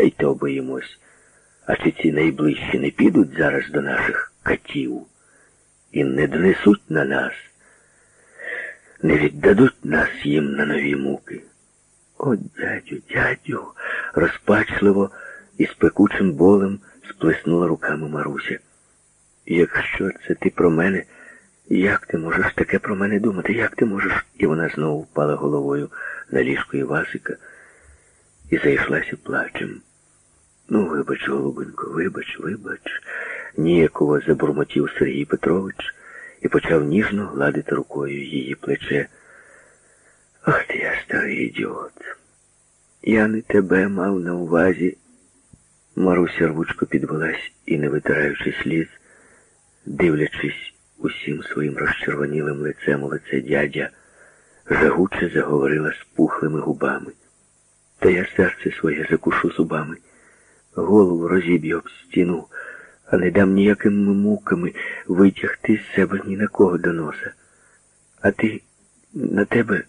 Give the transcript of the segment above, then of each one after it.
та й то боїмось. А чи ці найближчі не підуть зараз до наших катів і не донесуть на нас, не віддадуть нас їм на нові муки? О, дядю, дядю, розпачливо і з пекучим болем сплеснула руками Маруся. Якщо це ти про мене, як ти можеш таке про мене думати? Як ти можеш? І вона знову впала головою на ліжко Івасика і зайшлася плачем. Ну, вибач, голубенько, вибач, вибач, ніяково забурмотів Сергій Петрович і почав ніжно гладити рукою її плече. Ах ти я старий ідіот. Я не тебе мав на увазі. Маруся рвучко підвелась і, не витираючи сліз, дивлячись усім своїм розчервонілим лицем у лице дядя, жагуче заговорила з пухлими губами. Та я серце своє закушу зубами, голову розіб'ю об стіну, а не дам ніякими муками витягти з себе ні на кого до носа. А ти на тебе,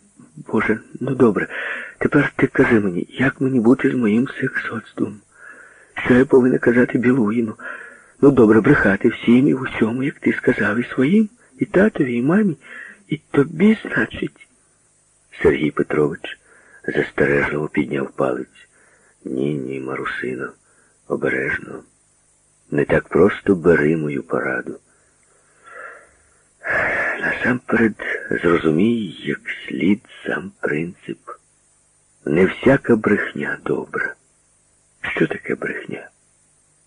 Боже, ну добре, тепер ти кажи мені, як мені бути з моїм сексоцтвом? Що я повинна казати Білуїну? Ну, добре, брехати всім і в усьому, як ти сказав, і своїм, і татові, і мамі, і тобі, значить. Сергій Петрович застережливо підняв палець. Ні, ні, Марусино, обережно. Не так просто бери мою пораду. Насамперед зрозумій, як слід сам принцип. Не всяка брехня добра. Що таке брехня?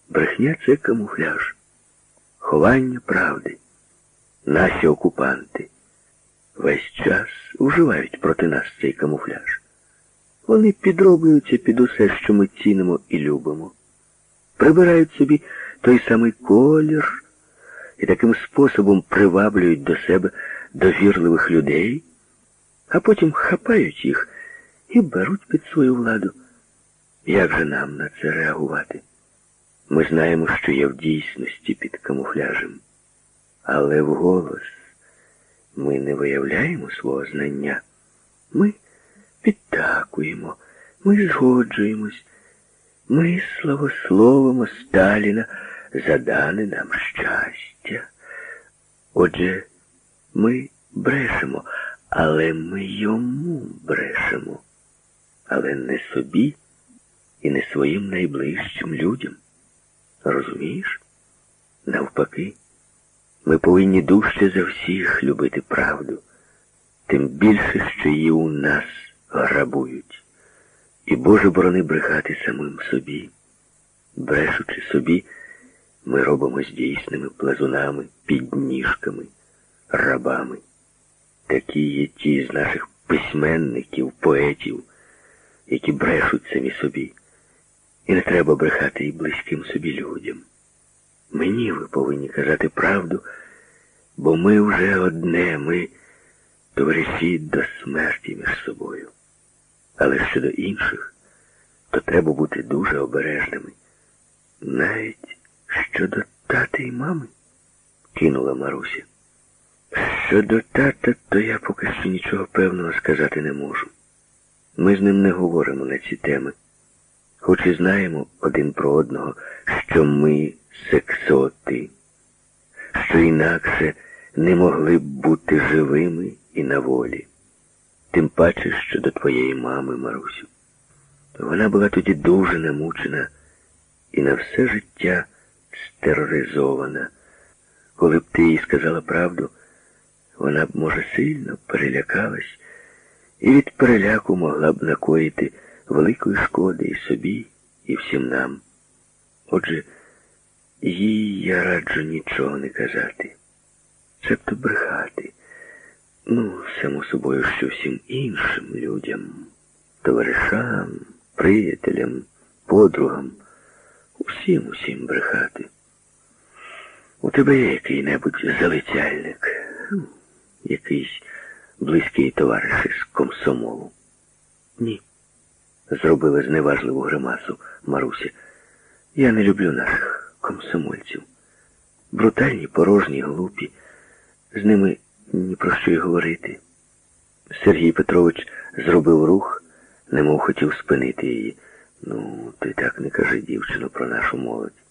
Брехня це камуфляж, ховання правди. Наші окупанти весь час уживають проти нас цей камуфляж. Вони підроблюються під усе, що ми цінимо і любимо. Прибирають собі той самий колір і таким способом приваблюють до себе довірливих людей, а потім хапають їх і беруть під свою владу. Як же нам на це реагувати? Ми знаємо, що є в дійсності під камуфляжем, але вголос ми не виявляємо свого знання. Ми підтакуємо, ми згоджуємось, ми славословимо Сталіна за дане нам щастя. Отже, ми брешемо, але ми йому брешемо, але не собі і не своїм найближчим людям. Розумієш? Навпаки, ми повинні дужче за всіх любити правду, тим більше, що її у нас грабують. І Боже борони брехати самим собі. Брешучи собі, ми робимось дійсними плазунами, підніжками, рабами. Такі є ті з наших письменників, поетів, які брешуть самі собі. І не треба брехати і близьким собі людям. Мені ви повинні казати правду, бо ми вже одне, ми товариші до смерті між собою. Але щодо інших, то треба бути дуже обережними. Навіть щодо тата і мами, кинула Маруся. Щодо тата, то я поки що нічого певного сказати не можу. Ми з ним не говоримо на ці теми хоч і знаємо один про одного, що ми сексоти, що інакше не могли б бути живими і на волі. Тим паче що до твоєї мами, Марусю. Вона була тоді дуже намучена і на все життя стероризована. Коли б ти їй сказала правду, вона б, може, сильно перелякалась і від переляку могла б накоїти великої шкоди і собі, і всім нам. Отже, їй я раджу нічого не казати, цебто брехати. Ну, само собою, що всім іншим людям, товаришам, приятелям, подругам, усім усім брехати. У тебе є який-небудь залицяльник, якийсь близький товариш із комсомолу? Ні зробила зневажливу гримасу Маруся. Я не люблю наших комсомольців. Брутальні, порожні, глупі. З ними ні про що й говорити. Сергій Петрович зробив рух, немов хотів спинити її. Ну, ти так не кажи, дівчино, про нашу молодь.